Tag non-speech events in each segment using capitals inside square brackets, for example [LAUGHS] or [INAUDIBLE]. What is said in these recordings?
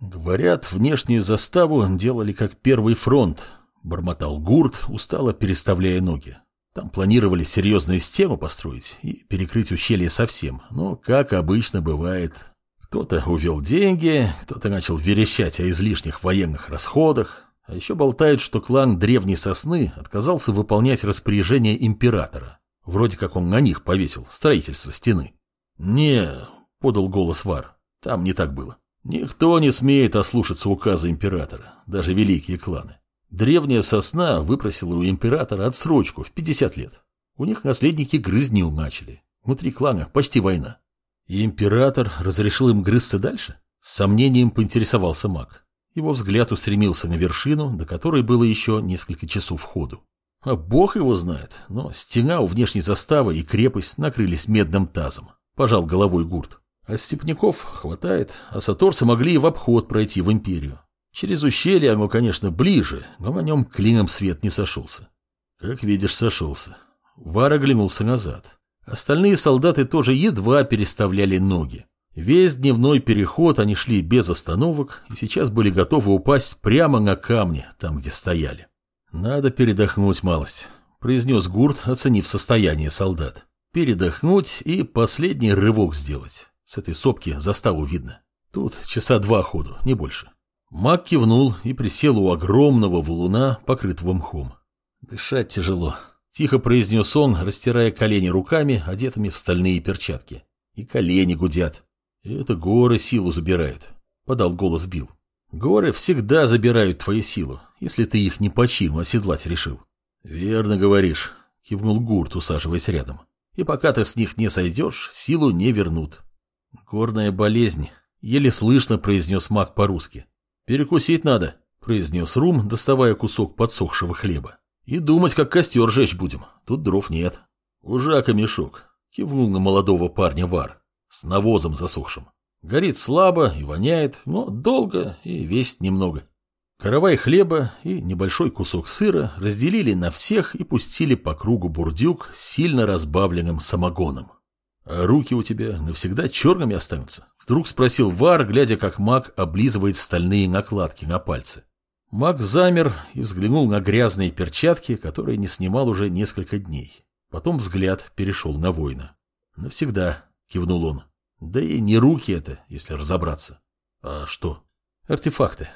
Говорят, внешнюю заставу делали как первый фронт, бормотал Гурт, устало переставляя ноги. Там планировали серьезную стену построить и перекрыть ущелье совсем, но, как обычно бывает, кто-то увел деньги, кто-то начал верещать о излишних военных расходах, а еще болтают, что клан Древней Сосны отказался выполнять распоряжение императора. Вроде как он на них повесил строительство стены. «Не», — подал голос Вар, — «там не так было. Никто не смеет ослушаться указа императора, даже великие кланы. Древняя сосна выпросила у императора отсрочку в 50 лет. У них наследники грызню начали. Внутри клана почти война. И император разрешил им грызться дальше? С сомнением поинтересовался маг. Его взгляд устремился на вершину, до которой было еще несколько часов ходу. А бог его знает, но стена у внешней заставы и крепость накрылись медным тазом. Пожал головой гурт. А степняков хватает, а саторцы могли и в обход пройти в империю. Через ущелье оно, конечно, ближе, но на нем клином свет не сошелся. Как видишь, сошелся. Вар оглянулся назад. Остальные солдаты тоже едва переставляли ноги. Весь дневной переход они шли без остановок и сейчас были готовы упасть прямо на камни, там, где стояли. «Надо передохнуть малость», — произнес Гурт, оценив состояние солдат. «Передохнуть и последний рывок сделать. С этой сопки заставу видно. Тут часа два ходу, не больше. Мак кивнул и присел у огромного валуна, покрытого мхом. Дышать тяжело. Тихо произнес он, растирая колени руками, одетыми в стальные перчатки. И колени гудят. Это горы силу забирают. Подал голос Бил. Горы всегда забирают твою силу, если ты их не по чину оседлать решил. Верно говоришь, кивнул Гурт, усаживаясь рядом. И пока ты с них не сойдешь, силу не вернут. «Горная болезнь», — еле слышно произнес маг по-русски. «Перекусить надо», — произнес Рум, доставая кусок подсохшего хлеба. «И думать, как костер жечь будем. Тут дров нет». «Ужака мешок», — кивнул на молодого парня Вар, с навозом засохшим. «Горит слабо и воняет, но долго и весит немного». Каравай хлеба и небольшой кусок сыра разделили на всех и пустили по кругу бурдюк с сильно разбавленным самогоном. А руки у тебя навсегда черными останутся? Вдруг спросил Вар, глядя, как маг облизывает стальные накладки на пальцы. Маг замер и взглянул на грязные перчатки, которые не снимал уже несколько дней. Потом взгляд перешел на воина. «Навсегда», — кивнул он. «Да и не руки это, если разобраться». «А что?» «Артефакты.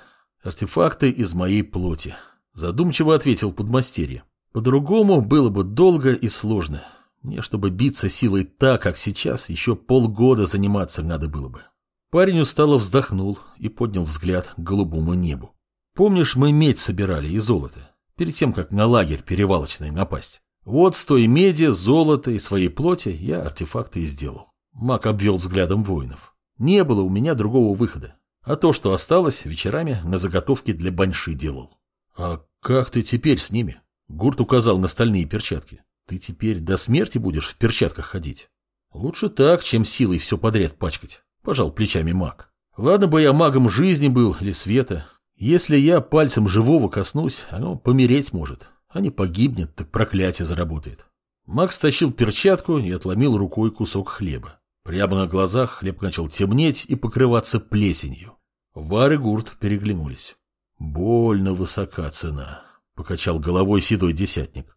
Артефакты из моей плоти», — задумчиво ответил подмастерье. «По-другому было бы долго и сложно. Мне, чтобы биться силой так, как сейчас, еще полгода заниматься надо было бы. Парень устало вздохнул и поднял взгляд к голубому небу. Помнишь, мы медь собирали и золото, перед тем, как на лагерь перевалочный напасть? Вот с той меди, золота и своей плоти я артефакты и сделал. Мак обвел взглядом воинов. Не было у меня другого выхода. А то, что осталось, вечерами на заготовки для баньши делал. А как ты теперь с ними? Гурт указал на стальные перчатки. Ты теперь до смерти будешь в перчатках ходить? Лучше так, чем силой все подряд пачкать, пожал плечами маг. Ладно бы я магом жизни был или света. Если я пальцем живого коснусь, оно помереть может, а не погибнет, так проклятие заработает. Маг стащил перчатку и отломил рукой кусок хлеба. Прямо на глазах хлеб начал темнеть и покрываться плесенью. Вар и Гурт переглянулись. «Больно высока цена», — покачал головой седой десятник.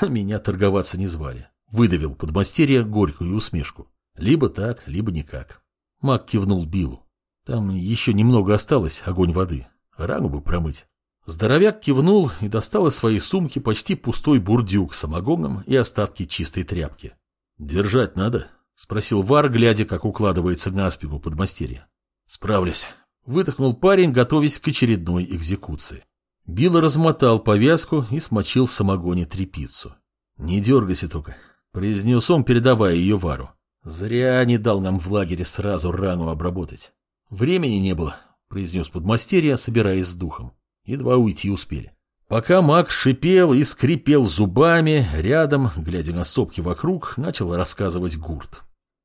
А [LAUGHS] меня торговаться не звали. Выдавил подмастерье горькую усмешку. Либо так, либо никак. Мак кивнул Биллу. Там еще немного осталось огонь воды. Рану бы промыть. Здоровяк кивнул и достал из своей сумки почти пустой бурдюк с самогоном и остатки чистой тряпки. «Держать надо?» — спросил Вар, глядя, как укладывается на спину подмастерье. «Справлюсь». Выдохнул парень, готовясь к очередной экзекуции. Билл размотал повязку и смочил в самогоне трепицу. «Не дергайся только», — произнес он, передавая ее Вару. «Зря не дал нам в лагере сразу рану обработать. Времени не было», — произнес подмастерье, собираясь с духом. Едва уйти успели. Пока маг шипел и скрипел зубами, рядом, глядя на сопки вокруг, начал рассказывать гурт.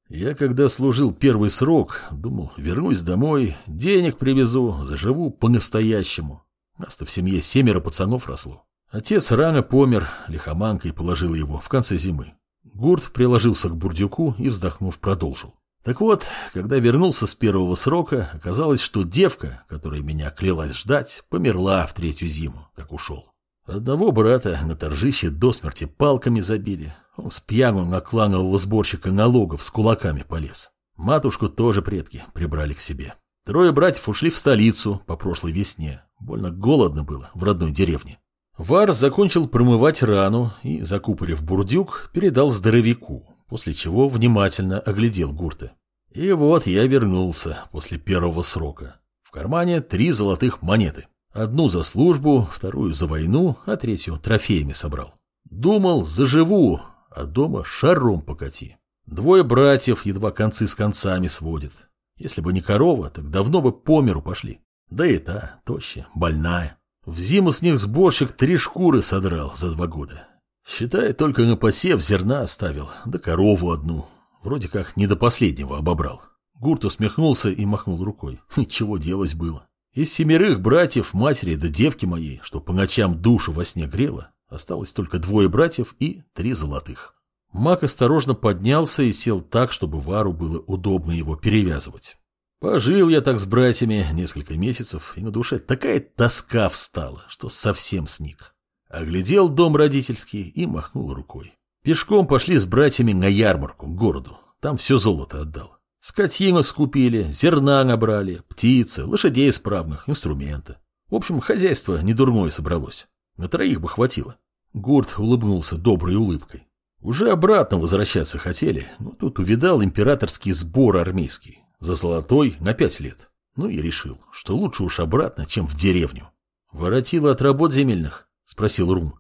Я, когда служил первый срок, думал, вернусь домой, денег привезу, заживу по-настоящему. Нас-то в семье семеро пацанов росло. Отец рано помер, лихоманкой положил его в конце зимы. Гурт приложился к бурдюку и, вздохнув, продолжил. Так вот, когда вернулся с первого срока, оказалось, что девка, которая меня клялась ждать, померла в третью зиму, как ушел. Одного брата на торжище до смерти палками забили. Он с пьяну на кланового сборщика налогов с кулаками полез. Матушку тоже предки прибрали к себе. Трое братьев ушли в столицу по прошлой весне. Больно голодно было в родной деревне. Вар закончил промывать рану и, закупорив бурдюк, передал здоровяку, после чего внимательно оглядел гурта. И вот я вернулся после первого срока. В кармане три золотых монеты. Одну за службу, вторую за войну, а третью трофеями собрал. Думал, заживу, а дома шаром покати. Двое братьев едва концы с концами сводят. Если бы не корова, так давно бы по миру пошли. Да и та, тощая, больная. В зиму с них сборщик три шкуры содрал за два года. Считай, только на посев зерна оставил, да корову одну. Вроде как не до последнего обобрал. Гурт усмехнулся и махнул рукой. [LAUGHS] Чего делать было? Из семерых братьев, матери да девки моей, что по ночам душу во сне грела, осталось только двое братьев и три золотых. Мак осторожно поднялся и сел так, чтобы Вару было удобно его перевязывать. Пожил я так с братьями несколько месяцев, и на душе такая тоска встала, что совсем сник. Оглядел дом родительский и махнул рукой. Пешком пошли с братьями на ярмарку, к городу. Там все золото отдал. Скотину скупили, зерна набрали, птицы, лошадей исправных, инструменты. В общем, хозяйство недурное собралось. На троих бы хватило. Гурт улыбнулся доброй улыбкой. Уже обратно возвращаться хотели, но тут увидал императорский сбор армейский. За золотой на пять лет. Ну и решил, что лучше уж обратно, чем в деревню. «Воротила от работ земельных?» — спросил Рум.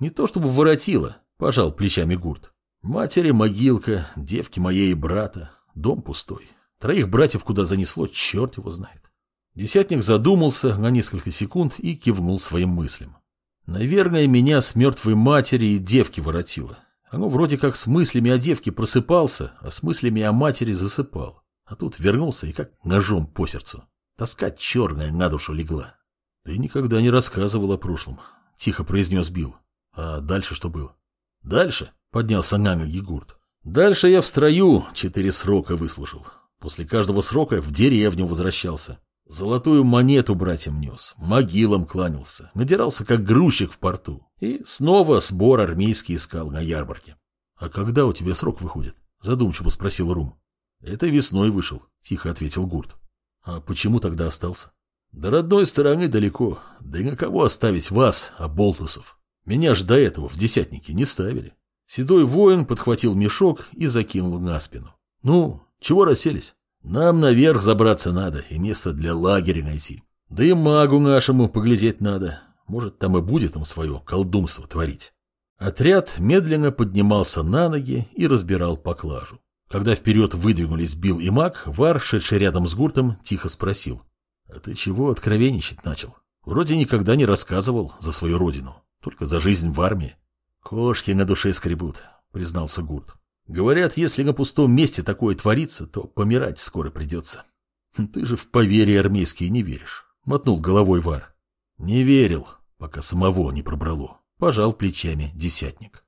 «Не то чтобы воротила», — пожал плечами Гурт. «Матери могилка, девки моей и брата, дом пустой. Троих братьев куда занесло, черт его знает». Десятник задумался на несколько секунд и кивнул своим мыслям. «Наверное, меня с мертвой матери и девки воротило. Оно вроде как с мыслями о девке просыпался, а с мыслями о матери засыпал. А тут вернулся и как ножом по сердцу. Тоска черная на душу легла. Ты никогда не рассказывал о прошлом, тихо произнес Билл. А дальше что было? Дальше, поднялся на ноги Гурт. Дальше я в строю четыре срока выслужил. После каждого срока в деревню возвращался. Золотую монету братьям нес, могилам кланялся, надирался как грузчик в порту. И снова сбор армейский искал на ярмарке. — А когда у тебя срок выходит? — задумчиво спросил Рум. — Это весной вышел, — тихо ответил Гурт. — А почему тогда остался? — До родной стороны далеко, да и на кого оставить вас, а болтусов? Меня ж до этого в десятнике не ставили. Седой воин подхватил мешок и закинул на спину. — Ну, чего расселись? Нам наверх забраться надо и место для лагеря найти. Да и магу нашему поглядеть надо. Может, там и будет им свое колдунство творить. Отряд медленно поднимался на ноги и разбирал поклажу. Когда вперед выдвинулись Билл и Маг, Вар, шедший рядом с гуртом, тихо спросил. — А ты чего откровенничать начал? Вроде никогда не рассказывал за свою родину, только за жизнь в армии. — Кошки на душе скребут, — признался Гурт. Говорят, если на пустом месте такое творится, то помирать скоро придется. Ты же в поверье армейские не веришь, мотнул головой Вар. Не верил, пока самого не пробрало. Пожал плечами десятник.